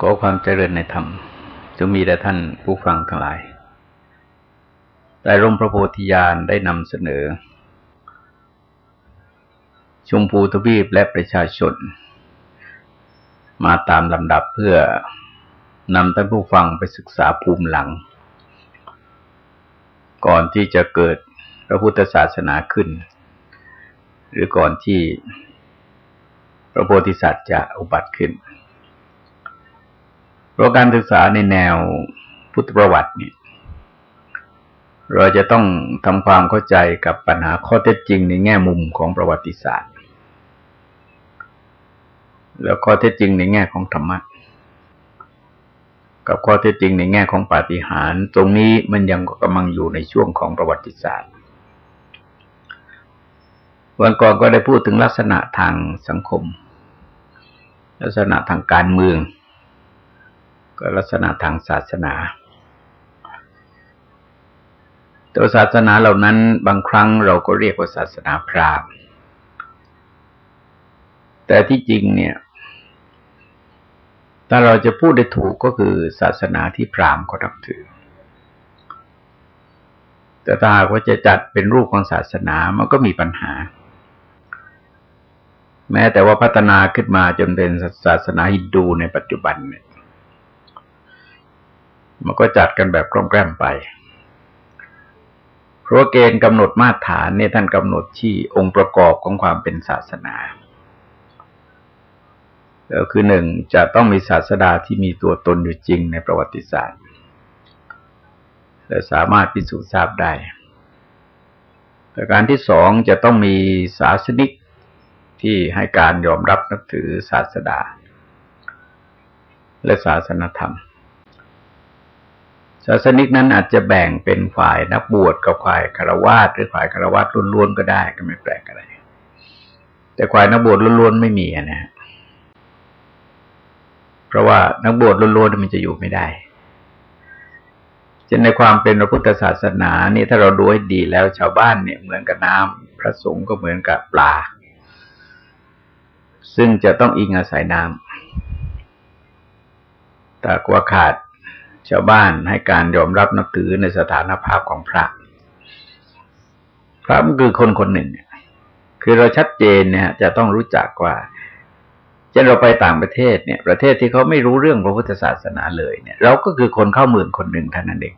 ขอความเจริญในธรรมจงมีแด่ท่านผู้ฟังทั้งหลาย แต่ร่มพระโพธิญาณได้นำเสนอ ชมพูทวีปและประชาชน มาตามลำดับเพื่อนำท่านผู้ฟังไปศึกษาภูมิหลัง ก่อนที่จะเกิดพระพุทธศาสนาขึ้น หรือก่อนที่พระโพธิสัตว์จะอุบัติขึ้น เพราะการศึกษาในแนวพุทธประวัตินี่เราจะต้องทำความเข้าใจกับปัญหาข้อเท็จจริงในแง่มุมของประวัติศาสตร์ แล้วข้อเท็จจริงในแง่ของธรรมะกับข้อเท็จจริงในแง่ของปาฏิหาริย์ตรงนี้มันยังกำลังอยู่ในช่วงของประวัติศาสตร์ วันก่อนก็ได้พูดถึงลักษณะทางสังคม ลักษณะทางการเมือง ก็ลักษณะทางศาสนาตัวศาสนาเหล่านั้นบางครั้งเราก็เรียกว่าศาสนาพราหมณ์ แต่ที่จริงเนี่ย ถ้าเราจะพูดได้ถูกก็คือศาสนาที่พราหมณ์เขานับถือ แต่ถ้าหากว่าจะจัดเป็นรูปของศาสนามันก็มีปัญหา แม้แต่ว่าพัฒนาขึ้นมาจนเป็นศาสนาฮินดูในปัจจุบันเนี่ย มันก็จัดกันแบบกล้มแกล้มไป เพราะเกณฑ์กำหนดมาตรฐานเนี่ยท่านกำหนดที่องค์ประกอบของความเป็นศาสนาก็คือหนึ่งจะต้องมีศาสดาที่มีตัวตนอยู่จริงในประวัติศาสตร์ และสามารถพิสูจน์ทราบได้ ประการที่สองจะต้องมีศาสนิกที่ให้การยอมรับนับถือศาสดา และศาสนธรรม ศาสนิกนั้นอาจจะแบ่งเป็นฝ่ายนักบวชกับฝ่ายคารวาสหรือฝ่ายคารวาสล้วนๆก็ได้ก็ไม่แปลกอะไร แต่ฝ่ายนักบวชล้วนๆไม่มีนะ เพราะว่านักบวชล้วนๆมันจะอยู่ไม่ได้จะในความเป็นพระพุทธศาสนานี่ถ้าเราดูให้ดีแล้วชาวบ้านเนี่ยเหมือนกับน้ำพระสงฆ์ก็เหมือนกับปลา ซึ่งจะต้องอิงอาศัยน้ำแต่กว่าขาด ชาวบ้านให้การยอมรับนับถือในสถานภาพของพระ พระมันคือคนคนหนึ่ง คือเราชัดเจนเนี่ยจะต้องรู้จักว่าเช่นเราไปต่างประเทศเนี่ย ประเทศที่เขาไม่รู้เรื่องพระพุทธศาสนาเลยเนี่ย เราก็คือคนเข้าหมื่นคนหนึ่งเท่านั้นเอง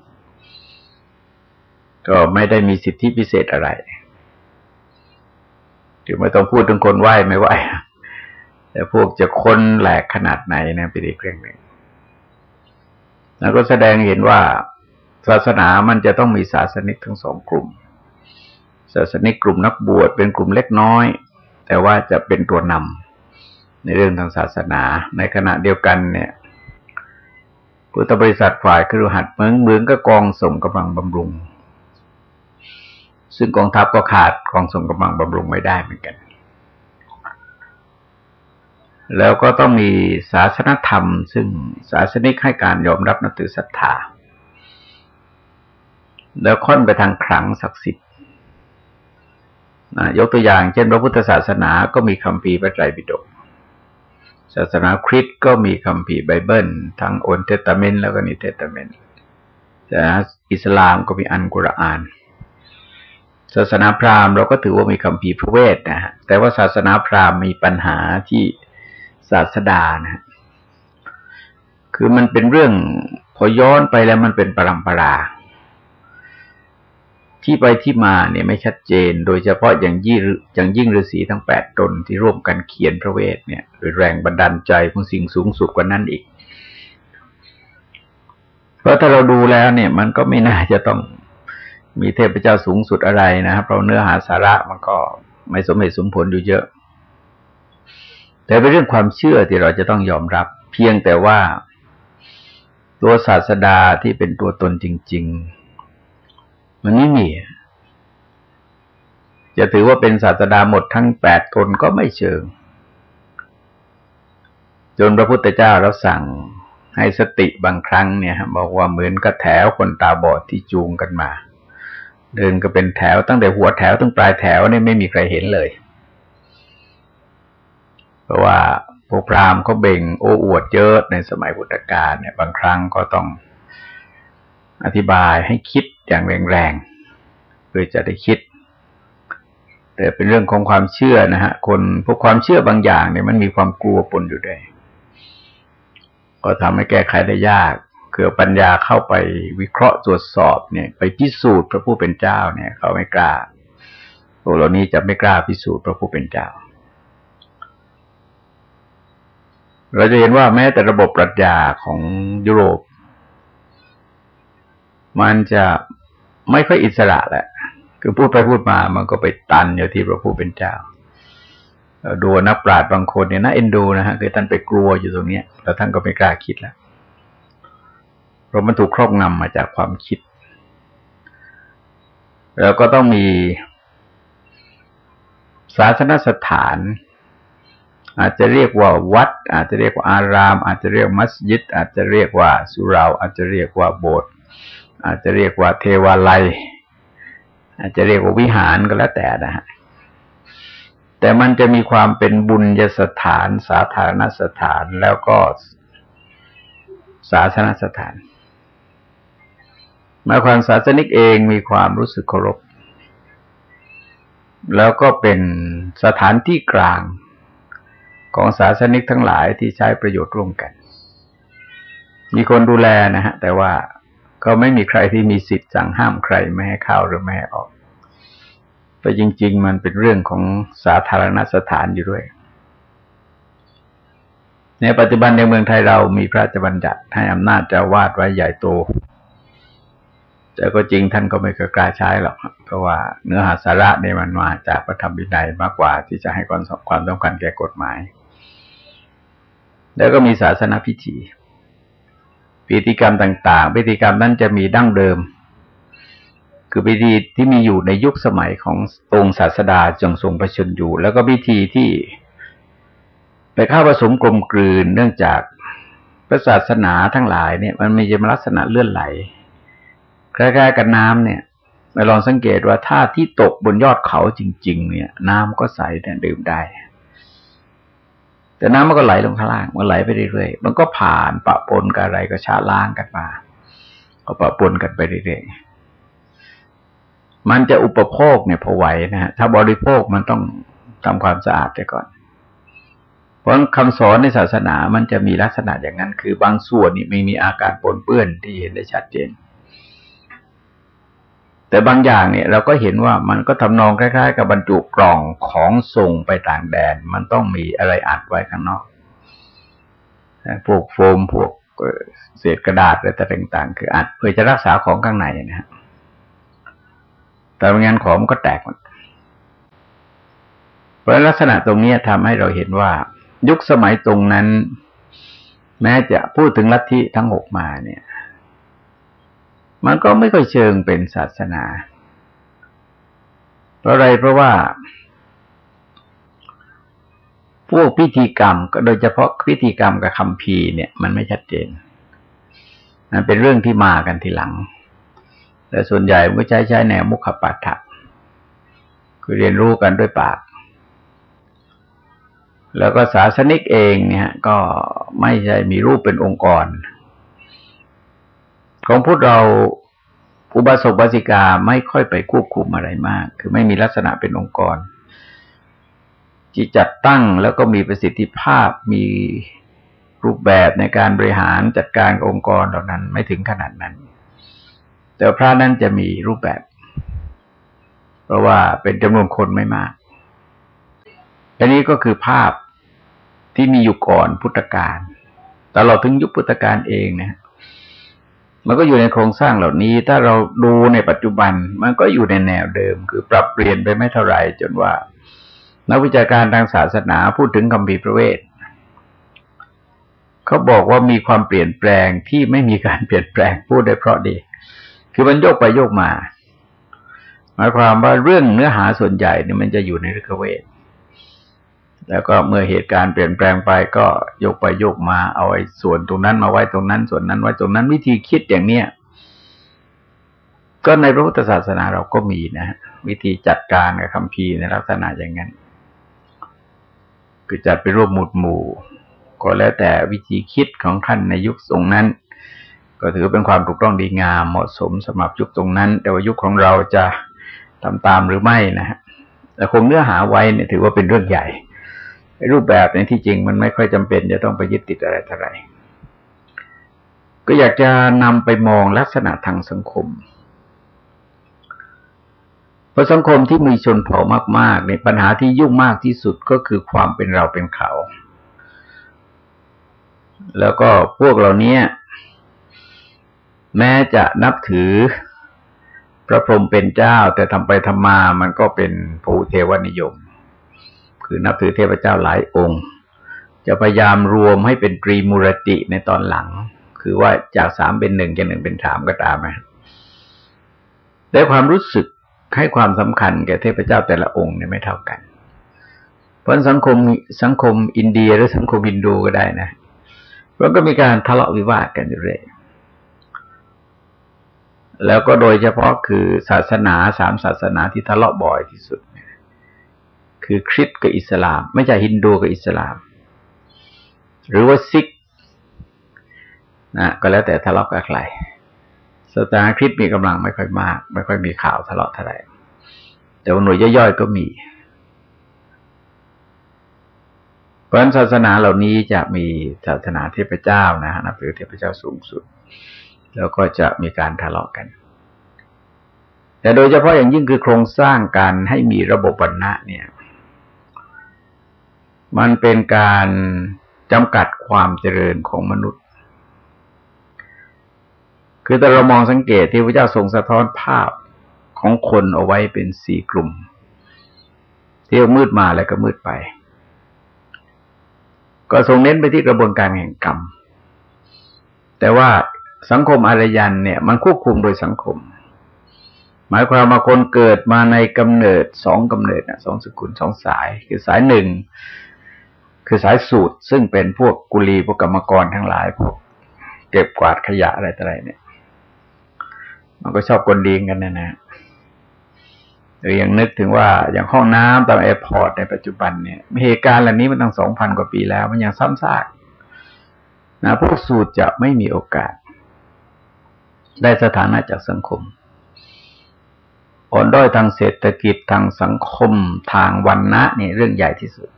ก็ไม่ได้มีสิทธิพิเศษอะไรถึงไม่ต้องพูดถึงคนไหว้ไม่ไหวแต่พวกจะคนแหลกขนาดไหนนะเป็นอีกเรื่องหนึ่ง แล้วก็แสดงเห็นว่าศาสนามันจะต้องมีศาสนิกทั้งสองกลุ่ม ศาสนิกกลุ่มนักบวชเป็นกลุ่มเล็กน้อย แต่ว่าจะเป็นตัวนำในเรื่องทางศาสนา ในขณะเดียวกันเนี่ยพุทธบริษัทฝ่ายครือหัดเมืองเมืองก็กองส่งกำลังบำรุง ซึ่งกองทัพก็ขาดกองส่งกำลังบำรุงไม่ได้เหมือนกัน แล้วก็ต้องมีศาสนธรรม ซึ่งศาสนิกให้การยอมรับนับถือศรัทธา แล้วค่อนไปทางขลังศักดิ์สิทธิ์ยกตัวอย่างเช่น พระพุทธศาสนาก็มีคัมภีร์พระไตรปิฎกศาสนาคริสต์ก็มีคัมภีร์ไบเบิล ทั้ง Old Testament แล้วก็ New Testament ศาสนาอิสลามก็มีอัลกุรอาน ศาสนาพราหมณ์เราก็ถือว่ามีคัมภีร์พระเวทนะฮะแต่ว่าศาสนาพราหมณ์มีปัญหาที่ ศาสดานะคือมันเป็นเรื่องพอย้อนไปแล้วมันเป็นปรำปรา ที่ไปที่มาเนี่ยไม่ชัดเจน โดยเฉพาะอย่างยิ่งอย่างยิ่งฤาษีทั้งแปดตนที่ร่วมกันเขียนพระเวทเนี่ยโดยแรงบันดาลใจของสิ่งสูงสุดกว่านั้นอีก เพราะถ้าเราดูแล้วเนี่ย มันก็ไม่น่าจะต้องมีเทพเจ้าสูงสุดอะไรนะครับเพราะเนื้อหาสาระมันก็ไม่สมเหตุสมผลอยู่เยอะ แต่เป็นเรื่องความเชื่อที่เราจะต้องยอมรับ เพียงแต่ว่าตัวศาสดาที่เป็นตัวตนจริง ๆ มันไม่มีจะถือว่าเป็นศาสดาหมดทั้งแปดตนก็ไม่เชิง จนพระพุทธเจ้าเราสั่งให้สติบางครั้งเนี่ยบอกว่าเหมือนกับแถวคนตาบอดที่จูงกันมา เดินก็เป็นแถวตั้งแต่หัวแถวถึงปลายแถวเนี่ยไม่มีใครเห็นเลย เพราะว่าพวกพราหมณ์เขาเบ่งโอ้อวดเยอะในสมัยพุทธกาลเนี่ยบางครั้งก็ต้องอธิบายให้คิดอย่างแรงๆเพื่อจะได้คิด แต่เป็นเรื่องของความเชื่อนะฮะ คนพวกความเชื่อบางอย่างเนี่ยมันมีความกลัวปนอยู่ด้วยก็ทำให้แก้ไขได้ยากคือปัญญาเข้าไปวิเคราะห์ตรวจสอบเนี่ย ไปพิสูจน์พระผู้เป็นเจ้าเนี่ย เขาไม่กล้าพวกเหล่านี้จะไม่กล้าพิสูจน์พระผู้เป็นเจ้า เราจะเห็นว่าแม้แต่ระบบปรัชญาของยุโรป มันจะไม่ค่อยอิสระแหละ คือพูดไปพูดมามันก็ไปตันอยู่ที่พระผู้เป็นเจ้าดูนักปราชญ์บางคนเนี่ยน่าเอ็นดูนะฮะคือท่านไปกลัวอยู่ตรงเนี้ย แล้วท่านก็ไม่กล้าคิดแล้วเพราะมันถูกครอบงำมาจากความคิด แล้วก็ต้องมีศาสนสถาน อาจจะเรียกว่าวัด อาจจะเรียกว่าอาราม อาจจะเรียกมัสยิด อาจจะเรียกว่าสุราอาจจะเรียกว่าโบสถ์อาจจะเรียกว่าเทวาลัย อาจจะเรียกว่าวิหารก็แล้วแต่นะฮะแต่มันจะมีความเป็นบุญยสถานสาธารณสถานแล้วก็ศาสนสถานหมายความศาสนิกเองมีความรู้สึกเคารพแล้วก็เป็นสถานที่กลาง ของศาสนิกทั้งหลายที่ใช้ประโยชน์ร่วมกัน มีคนดูแลนะฮะ แต่ว่าก็ไม่มีใครที่มีสิทธิ์สั่งห้ามใครไม่ให้เข้าหรือไม่ให้ออกแต่จริง ๆ มันเป็นเรื่องของสาธารณสถานอยู่ด้วย ในปัจจุบันในเมืองไทยเรามีพระราชบัญญัติให้อำนาจเจ้าวาดไว้ใหญ่โต แต่ก็จริงท่านก็ไม่เคยกล้าใช้หรอก เพราะว่าเนื้อหาสาระในมันมาจากพระธรรมวินัยมากกว่าที่จะให้ความความสำคัญแก่กฎหมาย แล้วก็มีศาสนาพิธีพิธีกรรมต่าง ๆ พิธีกรรมนั้นจะมีดั้งเดิม คือพิธีที่มีอยู่ในยุคสมัยขององค์ศาสดาจงทรงประชนอยู่ แล้วก็พิธีที่ไปเข้าผสมกลมกลืนเนื่องจากพระศาสนาทั้งหลายเนี่ย มันมีลักษณะเลื่อนไหลคล้ายๆกับน้ำเนี่ยไปลองสังเกตว่าถ้าที่ตกบนยอดเขาจริง ๆ เนี่ย น้ำก็ใสแต่ดื่มได้ แต่น้ำมันก็ไหลลงข้างล่าง มันไหลไปเรื่อยๆ มันก็ผ่านปะปนกับอะไรก็ชาล้างกันมา ก็ปะปนกันไปเรื่อยๆ มันจะอุปโภคเนี่ยพอไหวนะฮะ ถ้าบริโภคมันต้องทำความสะอาดไปก่อน เพราะคำสอนในศาสนามันจะมีลักษณะอย่างนั้น คือบางส่วนนี่ไม่มีอาการปนเปื้อนที่เห็นได้ชัดเจน แต่บางอย่างเนี่ยเราก็เห็นว่ามันก็ทำนองคล้าย ๆ กับบรรจุกล่องของส่งไปต่างแดน มันต้องมีอะไรอัดไว้ข้างนอกพวกโฟมพวกเศษกระดาษอะไรต่างๆ คืออัดเพื่อจะรักษาของข้างในนะฮะแต่บางงานของมันก็แตกหมดเพราะลักษณะตรงนี้ทำให้เราเห็นว่า ยุคสมัยตรงนั้น แม้จะพูดถึงลัทธิทั้งหกมาเนี่ย มันก็ไม่ค่อยเชิงเป็นศาสนา เพราะอะไรเพราะว่า พวกพิธีกรรมก็โดยเฉพาะพิธีกรรมกับคำพีเนี่ย มันไม่ชัดเจนมันเป็นเรื่องที่มากันทีหลัง แต่ส่วนใหญ่ไม่ใช้ใช้แนวมุขปัฏฐะคือเรียนรู้กันด้วยปาก แล้วก็ศาสนิกเองเนี่ย ก็ไม่ใช่มีรูปเป็นองค์กร ของพวกเราอุบาสกบาสิกาไม่ค่อยไปควบคุมอะไรมาก คือไม่มีลักษณะเป็นองค์กร ที่จัดตั้งแล้วก็มีประสิทธิภาพมีรูปแบบในการบริหารจัดการองค์กรเหล่านั้นไม่ถึงขนาดนั้น แต่พระนั้นจะมีรูปแบบ เพราะว่าเป็นจำนวนคนไม่มากอันนี้ก็คือภาพที่มีอยู่ก่อนพุทธกาลแตลอดถึงยุคพุทธกาลเองนะ มันก็อยู่ในโครงสร้างเหล่านี้ ถ้าเราดูในปัจจุบัน มันก็อยู่ในแนวเดิม คือปรับเปลี่ยนไปไม่เท่าไหร่จนว่า นักวิชาการทางศาสนาพูดถึงคำพีประเวทเขาบอกว่ามีความเปลี่ยนแปลงที่ไม่มีการเปลี่ยนแปลงพูดได้เพราะดี คือมันโยกไปโยกมาหมายความว่าเรื่องเนื้อหาส่วนใหญ่เนี่ยมันจะอยู่ในฤกเวท แล้วก็เมื่อเหตุการณ์เปลี่ยนแปลงไปก็ยกไปยกมาเอาไอ้ส่วนตรงนั้นมาไว้ตรงนั้น ส่วนนั้นไว้ตรงนั้นวิธีคิดอย่างเนี้ยก็ในพระพุทธศาสนาเราก็มีนะวิธีจัดการกับคำพีในลักษณะอย่างนั้น คือจัดไปรวบหมุดหมู่ ก็แล้วแต่วิธีคิดของท่านในยุคตรงนั้น ก็ถือเป็นความถูกต้องดีงามเหมาะสมสำหรับยุคตรงนั้น แต่ว่ายุคของเราจะทำตามหรือไม่นะฮะแต่คงเนื้อหาไว้เนี่ยถือว่าเป็นเรื่องใหญ่ รูปแบบในที่จริงมันไม่ค่อยจำเป็น จะต้องไปยึดติดอะไรเท่าไหร่ก็อยากจะนำไปมองลักษณะทางสังคม เพราะสังคมที่มีชนเผ่ามากๆในปัญหาที่ยุ่งมากที่สุดก็คือความเป็นเราเป็นเขา แล้วก็พวกเราเนี้ยแม้จะนับถือพระพรหมเป็นเจ้า แต่ทำไปทำมามันก็เป็นภูเทวนิยม คือนับถือเทพเจ้าหลายองค์ จะพยายามรวมให้เป็นตรีมูรติในตอนหลัง คือว่าจากสามเป็นหนึ่งจากหนึ่งเป็นสามก็ตามนะแต่ความรู้สึกให้ความสำคัญแก่เทพเจ้าแต่ละองค์เนี่ยไม่เท่ากัน เพราะสังคมสังคมอินเดียหรือสังคมอินโดก็ได้นะมันก็มีการทะเลาะวิวาทกันอยู่เรื่อยแล้วก็โดยเฉพาะคือศาสนาสามศาสนาที่ทะเลาะบ่อยที่สุด คือคริสต์กับอิสลาม ไม่ใช่ฮินดูกับอิสลาม หรือว่าซิกนะก็แล้วแต่ทะเลาะกับใครสตาร์คริสมีกำลังไม่ค่อยมาก ไม่ค่อยมีข่าวทะเลาะเท่าไหร่แต่ว่าหน่วยย่อยๆก็มี เพราะศาสนาเหล่านี้จะมีศาสนาเทพเจ้านะนับถือเทพเจ้าสูงสุด แล้วก็จะมีการทะเลาะกัน แต่โดยเฉพาะอย่างยิ่งคือโครงสร้างการให้มีระบบวรรณะเนี่ย มันเป็นการจำกัดความเจริญของมนุษย์ คือแต่เรามองสังเกตที่พระเจ้าทรงสะท้อนภาพของคนเอาไว้เป็นสี่กลุ่มที่มืดมาแล้วก็มืดไป ก็ทรงเน้นไปที่กระบวนการแห่งกรรม แต่ว่าสังคมอารยันเนี่ย มันควบคุมโดยสังคม หมายความว่าคนเกิดมาในกำเนิดสองกำเนิดนะสองสกุลสองสาย คือสายหนึ่ง คือสายศูทรซึ่งเป็นพวกกุลีพวกกรรมกรทั้งหลายพวกเก็บกวาดขยะอะไรต่ออะไรเนี่ย มันก็ชอบกลดีงกันนะนะหรือยังนึกถึงว่าอย่างห้องน้ำตาม airport ในปัจจุบันเนี่ยเหตุการณ์เหล่านี้มันตั้งสองพันกว่าปีแล้ว มันยังซ้ำซากนะพวกศูทรจะไม่มีโอกาส ได้สถานะจากสังคมอ่อนด้อยทางเศรษฐกิจทางสังคมทางวันนะเนี่ยเรื่องใหญ่ที่สุด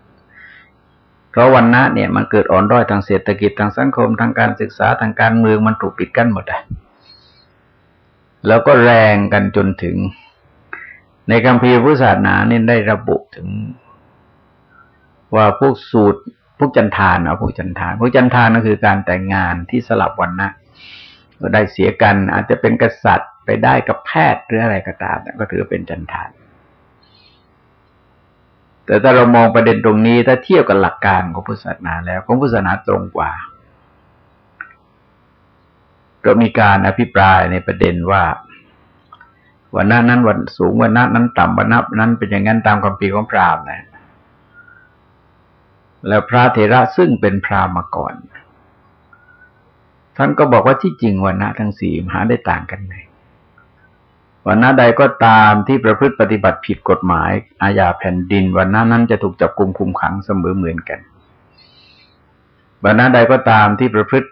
ราะวันนะเนี่ยมันเกิดอ่อนด้อยทางเศรษฐกิจทางสังคมทางการศึกษาทางการเมืองมันถูกปิดกั้นหมดเลยแล้วก็แรงกันจนถึง ในคำพีพุทธศาสนาเนี่ยได้ระบุถึง ว่าพวกสูตรพวกจันทานนะพวกจันทานพวกจันทานก็คือการแต่งงานที่สลับวันนะก็ได้เสียกันอาจจะเป็นกษัตริย์ไปได้กับแพทย์หรืออะไรก็ตามก็ถือเป็นจันทาน แต่ถ้าเรามองประเด็นตรงนี้ ถ้าเทียบกับหลักการของพุทธศาสนาแล้ว ของพุทธศาสนาตรงกว่า ก็มีการอภิปรายในประเด็นว่าวันนั้นนั้นวันสูงวันนั้นนั้นต่ำวันนับนั้นเป็นอย่างนั้นตามคำปีของพราหมณ์นะแล้วพระเถระซึ่งเป็นพราหมณ์มาก่อน ท่านก็บอกว่าที่จริงวันนะทั้งสี่หาได้ต่างกันไหม วันนะใดก็ตามที่ประพฤติปฏิบัติผิดกฎหมายอาญาแผ่นดิน วันนั้นนั้นจะถูกจับกุมคุมขังเสมอเหมือนกันวันนะใดก็ตามที่ประพฤติ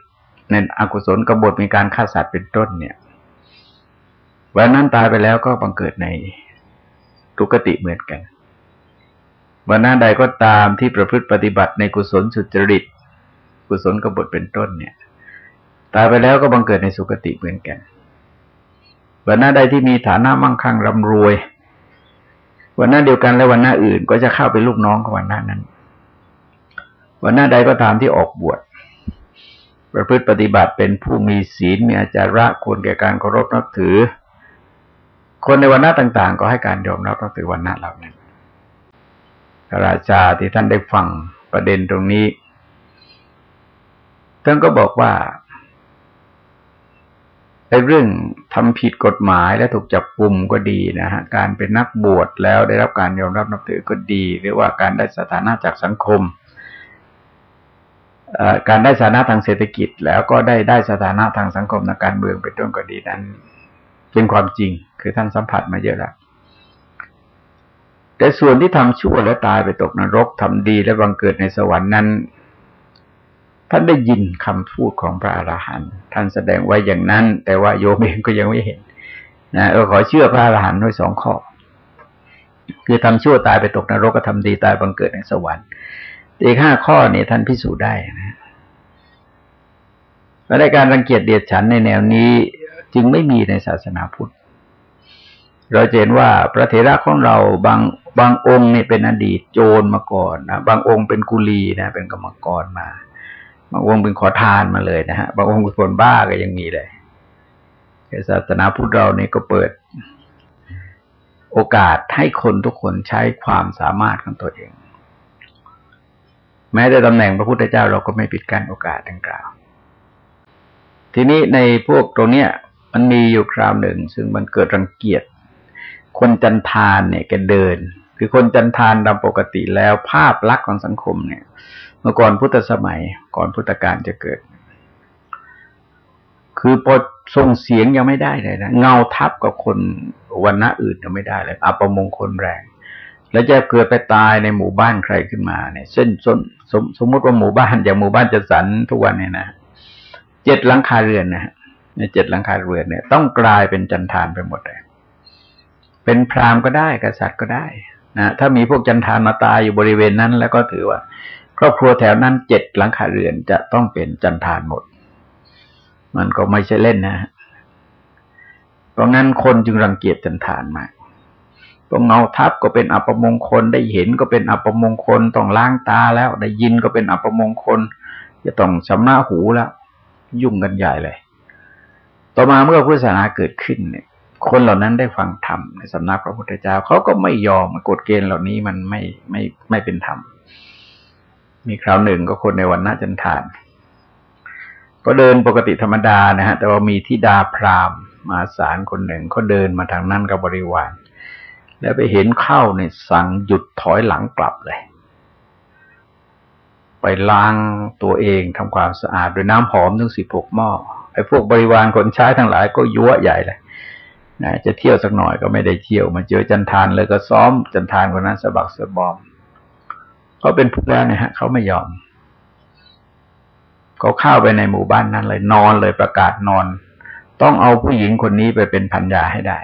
ในอกุศลกบฏมีการฆ่าสัตว์เป็นต้นเนี่ยวันนั้นตายไปแล้วก็บังเกิดในทุกติเหมือนกันวันนั้นใดก็ตามที่ประพฤติปฏิบัติในกุศลสุจริต กุศลกบฏเป็นต้นเนี่ย ตายไปแล้วก็บังเกิดในสุคติเหมือนกัน วันนั้นใดที่มีฐานะมั่งคั่งร่ำรวย วันนั้นเดียวกันและวันหน้าอื่นก็จะเข้าไปลูกน้องของวันหน้านั้น วันหน้าใดก็ตามที่ออกบวชประพฤติปฏิบัติเป็นผู้มีศีลมีอาจาระควรแก่การเคารพนับถือ คนในวันณะต่าง ๆ ก็ให้การยอมรับนับถือวันณะเหล่านั้นพระราชาที่ท่านได้ฟังประเด็นตรงนี้ท่านก็บอกว่า ไอ้เรื่องทำผิดกฎหมายและถูกจับกลุ่มก็ดีนะฮะการเป็นนักบวชแล้วได้รับการยอมรับนับถือก็ดี หรือว่าการได้สถานะจากสังคมการได้สถานะทางเศรษฐกิจ แล้วก็ได้ได้สถานะทางสังคมในการเมืองเป็นต้นก็ดีนั้น เป็นความจริงคือท่านสัมผัสมาเยอะแล้วแต่ส่วนที่ทำชั่วแล้วตายไปตกนรกทำดีและบังเกิดในสวรรค์นั้น ท่านได้ยินคำพูดของพระอรหันต์ท่านแสดงไว้อย่างนั้น แต่ว่าโยมเองก็ยังไม่เห็นนะเออขอเชื่อพระอรหันต์ด้วยสองข้อ คือทำชั่วตายไปตกนรกก็ทำดีตายบังเกิดในสวรรค์อีกห้าข้อเนี่ยท่านพิสูจน์ได้นะและในการรังเกียจเดียดฉันในแนวนี้จึงไม่มีในศาสนาพุทธ เราเห็นว่าพระเถระของเราบางบางองค์เนี่ยเป็นอดีตโจรมาก่อนนะบางองค์เป็นกุลีนะเป็นกรรมกรมา บางองค์เป็นขอทานมาเลยนะฮะบางองค์เป็นคนบ้าก็ยังมีเลยศาสนาพุทธเราเนี่ยก็เปิด โอกาสให้คนทุกคนใช้ความสามารถของตัวเอง แม้แต่ตำแหน่งพระพุทธเจ้าเราก็ไม่ปิดกั้นโอกาสดังกล่าว ทีนี้ในพวกตรงเนี้ย มันมีอยู่คราวหนึ่ง ซึ่งมันเกิดรังเกียจคนจันทานเนี่ยแกเดิน คือคนจันทานตามปกติแล้วภาพลักษณ์ของสังคมเนี่ย เมื่อก่อนพุทธสมัยก่อนพุทธกาลจะเกิด คือพอส่งเสียงยังไม่ได้เลยนะเงาทับกับคนวันณะอื่นยังไม่ได้เลยอัปมงคลแรง แล้วจะเกิดไปตายในหมู่บ้านใครขึ้นมาเนี่ยเส้นส้นสมสมมติว่าหมู่บ้านอย่างหมู่บ้านจัดสรรทุกวันเนี่ยนะเจ็ดหลังคาเรือนนะฮะในเจ็ดหลังคาเรือนเนี่ย ต้องกลายเป็นจันทานไปหมดเลยเป็นพราหมณ์ก็ได้กษัตริย์ก็ได้ นะถ้ามีพวกจันทานมาตายอยู่บริเวณนั้น แล้วก็ถือว่า ครอบครัวแถวนั้นเจ็ดหลังคาเรือนจะต้องเป็นจันทานหมด มันก็ไม่ใช่เล่นนะ เพราะงั้นคนจึงรังเกียจจันทานมากต้องเงาทับก็เป็นอัปมงคลได้เห็นก็เป็นอัปมงคลต้องล้างตาแล้ว ได้ยินก็เป็นอัปมงคล จะต้องชำระหูแล้ว ยุ่งกันใหญ่เลย ต่อมาเมื่อพุทธศาสนาเกิดขึ้นเนี่ย คนเหล่านั้นได้ฟังธรรมในสำนักพระพุทธเจ้าเขาก็ไม่ยอมกฎเกณฑ์เหล่านี้มันไม่ไม่ไม่เป็นธรรม มีคราวหนึ่งก็คนในวันนาจันทาน ก็เดินปกติธรรมดานะฮะแต่ว่ามีทิดาพราหมณ์มาสารคนหนึ่งเขาเดินมาทางนั้นกับบริวาร แล้วไปเห็นเข้าในสั่งหยุดถอยหลังกลับเลย ไปล้างตัวเองทำความสะอาดด้วยน้ำหอมถึงสิบหกหม้อไอ้พวกบริวารคนใช้ทั้งหลายก็ยั่วใหญ่เลย นะจะเที่ยวสักหน่อยก็ไม่ได้เที่ยว มาเจอจันทานเลยก็ซ้อมจันทานคนนั้นสะบักสะบอมเขาเป็นผู้แล้วนะฮะเขาไม่ยอมเขาเข้าไปในหมู่บ้านนั้นเลยนอนเลยประกาศนอน ต้องเอาผู้หญิงคนนี้ไปเป็นพันยาให้ได้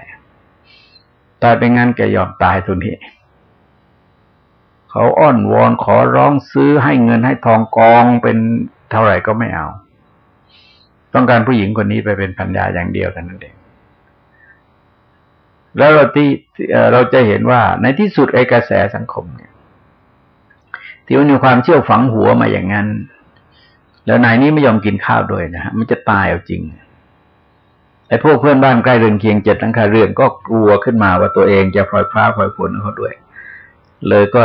ตายเป็นงั้นแกยอมตายทุนทีเขาอ้อนวอนขอร้องซื้อให้เงินให้ทองกองเป็นเท่าไหร่ก็ไม่เอา ต้องการผู้หญิงคนนี้ไปเป็นพันยาอย่างเดียวกันนั่นเอง แล้วเราที่เราจะเห็นว่าในที่สุดไอ้กระแสสังคมเนี่ย ที่มันมีความเชื่อฝังหัวมาอย่างนั้น แล้วนายนี้ไม่ยอมกินข้าวด้วยนะฮะมันจะตายเอาจริงไอ้พวกเพื่อนบ้านใกล้เรือนเคียงเจ็ดหลังคาเรือนก็กลัวขึ้นมาว่าตัวเองจะพลอยพลาพลอยผลเขาด้วย เลยก็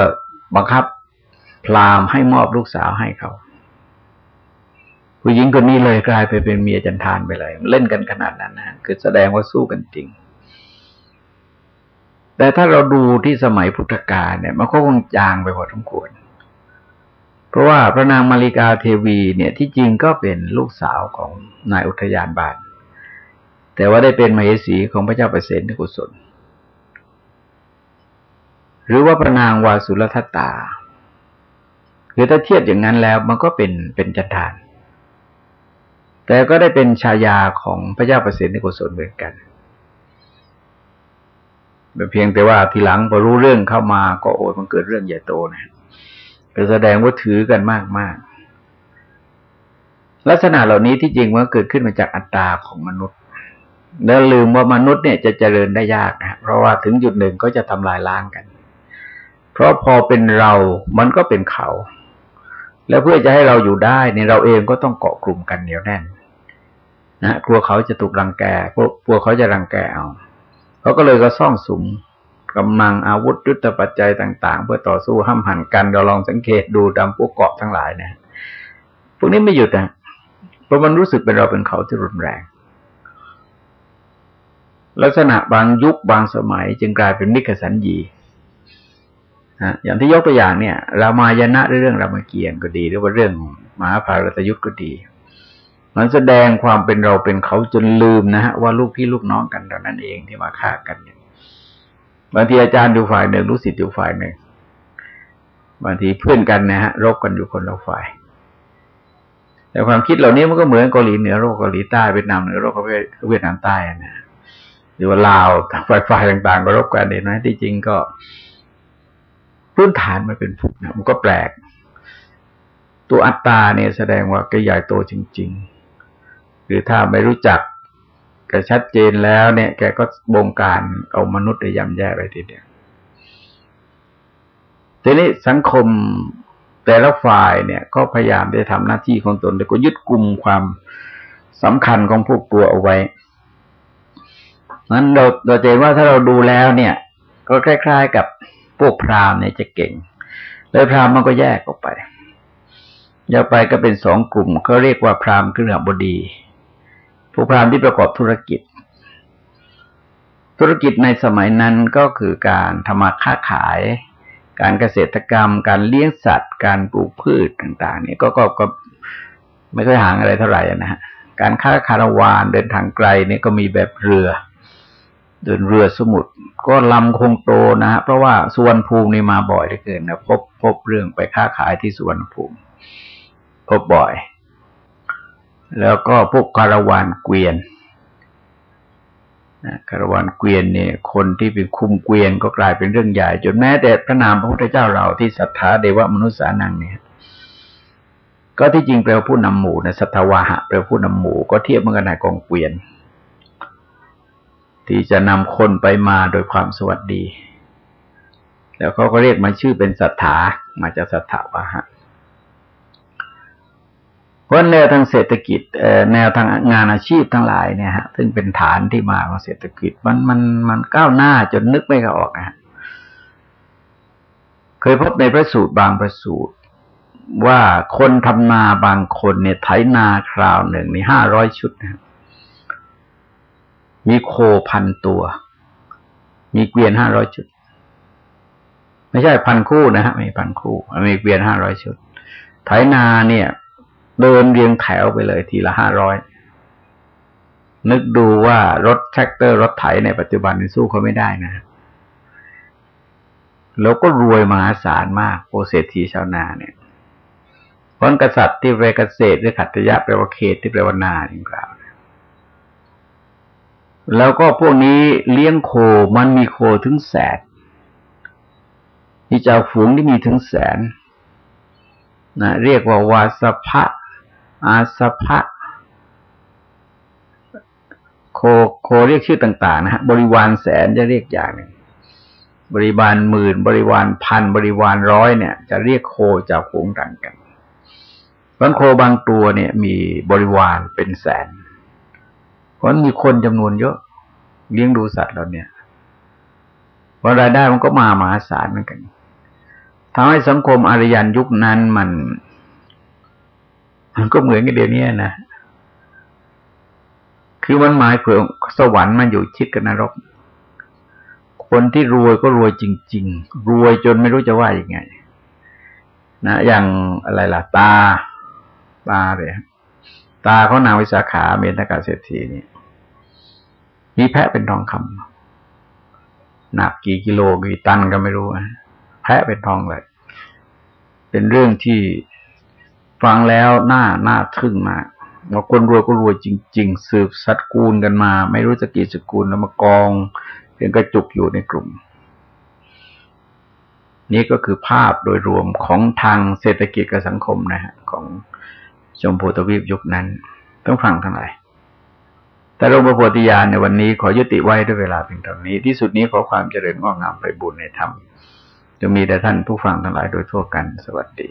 บังคับพราหมณ์ให้มอบลูกสาวให้เขาผู้หญิงคนนี้เลยกลายไปเป็นเมียจันทานไปเลย เล่นกันขนาดนั้นนะคือแสดงว่าสู้กันจริง แต่ถ้าเราดูที่สมัยพุทธกาลเนี่ย มันก็คงจางไปพอสมควร เพราะว่าพระนางมาริกาเทวีเนี่ยที่จริงก็เป็นลูกสาวของนายอุทยานบานแต่ว่าได้เป็นมเหสีของพระเจ้าเปรตในกุศล หรือว่าพระนางวาสุลทัตตาคือถ้าเทียบอย่างนั้นแล้วมันก็เป็นเป็นจันทานแต่ก็ได้เป็นชายาของพระเจ้าประสิทธิ์ในกุศลเหมือนกัน เพียงแต่ว่าทีหลังพอรู้เรื่องเข้ามาก็โอ้ยมันเกิดเรื่องใหญ่โตนะก็แสดงว่าถือกันมากมากลักษณะเหล่านี้ที่จริงมันเกิดขึ้นมาจากอัตตาของมนุษย์ แล้วลืมว่ามนุษย์เนี่ยจะเจริญได้ยากนะเพราะว่าถึงจุดหนึ่งก็จะทำลายล้างกัน เพราะพอเป็นเรามันก็เป็นเขา แล้วเพื่อจะให้เราอยู่ได้ในเราเองก็ต้องเกาะกลุ่มกันเหนียวแน่น นะกลัวเขาจะถูกรังแกกลัวเขาจะรังแกเอา เขาก็เลยก็ซ่องสุมกำลังอาวุธยุทธปัจจัยต่าง ๆ เพื่อต่อสู้ห้ามหันกันเราลองสังเกตดูตามพวกเกาะทั้งหลายนะพวกนี้ไม่หยุดนะเพราะมันรู้สึกเป็นเราเป็นเขาที่รุนแรง ลักษณะบางยุคบางสมัย จึงกลายเป็นนิคสันยีนะอย่างที่ยกตัวอย่างเนี่ยเรามายนะเรื่องรามเกียรติก็ดี หรือว่าเรื่องมหาภารตยุทธก็ดี มันแสดงความเป็นเราเป็นเขาจนลืมนะฮะว่าลูกพี่ลูกน้องกันเท่านั้นเองที่มาฆ่ากันบางทีอาจารย์อยู่ฝ่ายหนึ่งลูกศิษย์อยู่ฝ่ายหนึ่งบางทีเพื่อนกันนะฮะรบกันอยู่คนละฝ่าย แต่ความคิดเหล่านี้มันก็เหมือนเกาหลีเหนือโลกเกาหลีใต้เวียดนามเหนือโลกเวียดนามใต้นะหรือว่าลาวฝ่ายต่างๆก็รบกันเห็นไหมที่จริงก็พื้นฐานมันเป็นผูกนะมันก็แปลก ตัวอัตตาเนี่ยแสดงว่าก็ใหญ่โตจริง ๆ หรือถ้าไม่รู้จักก็ชัดเจนแล้วเนี่ยแกก็บงการเอามนุษย์ไปย่ำแย่ไปทีเดียวทีนี้สังคมแต่ละฝ่ายเนี่ย ก็พยายามได้ทำหน้าที่ของตนแล้วก็ยึดกลุ่มความสำคัญของพวกตัวเอาไว้นั้นเราเราจะเห็นว่าถ้าเราดูแล้วเนี่ย ก็คล้าย ๆ กับพวกพราหมณ์เนี่ยจะเก่งเลยพราหมณ์มันก็แยกออกไปแยกไปก็เป็นสองกลุ่มเขาเรียกว่าพราหมณ์เครือบดี ผู้พราหมณ์ที่ประกอบธุรกิจ ธุรกิจในสมัยนั้นก็คือการทำมาค้าขาย การเกษตรกรรม การเลี้ยงสัตว์ การปลูกพืชต่าง ๆ นี่ก็ก็ก็ไม่ค่อยห่างอะไรเท่าไหร่นะฮะการค้าคาราวานเดินทางไกลเนี่ยก็มีแบบเรือ เดินเรือสมุทรก็ลำคงโตนะฮะเพราะว่าสุวรรณภูมินี่มาบ่อยเหลือเกินนะพบพบเรื่องไปค้าขายที่สุวรรณภูมิ พบบ่อย แล้วก็พวกคาราวานเกวียนคาราวานเกวียนเนี่ย คนที่เป็นคุมเกวียนก็กลายเป็นเรื่องใหญ่ จนแม้แต่พระนามพระพุทธเจ้าเราที่ศรัทธาเดวะมนุษย์สานังเนี่ย ก็ที่จริงแปลว่าผู้นำหมู่นะสัทวาหะแปลว่าผู้นำหมู่ก็เทียบเหมือนกันนายกองเกวียน ที่จะนำคนไปมาโดยความสวัสดี แล้วเขาก็เรียกมาชื่อเป็นสัทธามาจากสัทธาวาหะ เพราะแนวทางเศรษฐกิจแนวทางงานอาชีพทั้งหลายเนี่ยฮะซึ่งเป็นฐานที่มาของเศรษฐกิจมันมันมันก้าวหน้าจนนึกไม่ออกนะฮะเคยพบในพระสูตรบางพระสูตร ว่าคนทำนาบางคนเนี่ยไถนาคราวหนึ่งนี่ห้าร้อยชุดนะมีโคพันตัว มีเกวียนห้าร้อยชุด ไม่ใช่พันคู่นะฮะมีพันคู่มีเกวียนห้าร้อยชุดไถนาเนี่ย เดินเรียงแถวไปเลยทีละห้าร้อยนึกดูว่ารถแท็กเตอร์รถไถในปัจจุบันนี่สู้เขาไม่ได้นะแล้วก็รวยมหาศาลมากโอเศรษฐีชาวนาเนี่ยพราะกษัตริย์ที่แปลเกษตรหรือขัตยะแปลว่าเขตที่แปลว่านาอย่างกล่าวแล้วก็พวกนี้เลี้ยงโคมันมีโคถึงแสนมีเจ้าฝูงที่มีถึงแสนนะเรียกว่าวาสภะ อาสภะโคโคเรียกชื่อต่าง ๆ นะฮะบริวารแสนจะเรียกอย่างหนึ่งบริวารหมื่น บริวารพัน บริวารร้อยเนี่ย จะเรียกโคจากฝูงต่างกันบางโคบางตัวเนี่ย มีบริวารเป็นแสน เพราะมีคนจำนวนเยอะ เลี้ยงดูสัตว์เราเนี่ยพอรายได้มันก็มามหาศาลเหมือนกันทำให้สังคมอารยันยุคนั้นมัน มันก็เหมือนกันเดี๋ยวนี้นะคือมันหมายเผื่อสวรรค์มันอยู่ชิดกับนรก คนที่รวยก็รวยจริง ๆ รวยจนไม่รู้จะว่าอย่างไง นะ อย่างอะไรล่ะ ตา ตาเลยตาเขานางวิสาขาเมตกาเศรษฐีนี่มีแพะเป็นทองคำหนักกี่กิโลกี่ตันก็ไม่รู้นะแพะเป็นทองเลยเป็นเรื่องที่ ฟังแล้วหน้าหน้าทึ่งมากว่าคนรวยก็รวยจริง ๆ สืบสัตกูลกันมา ไม่รู้จะกี่สกุลแล้วมากองเป็นกระจุกอยู่ในกลุ่ม นี่ก็คือภาพโดยรวมของทางเศรษฐกิจกับสังคมนะฮะของชมพูทวีปยุคนั้น ต้องฟังทั้งหลายแต่หลวงพ่อโพธิญาณในวันนี้ขอยุติไว้ด้วยเวลาเพียงเท่านี้ ที่สุดนี้ขอความเจริญงอกงามไปบุญในธรรมจะมีแต่ท่านผู้ฟังทั้งหลายโดยทั่วกันสวัสดี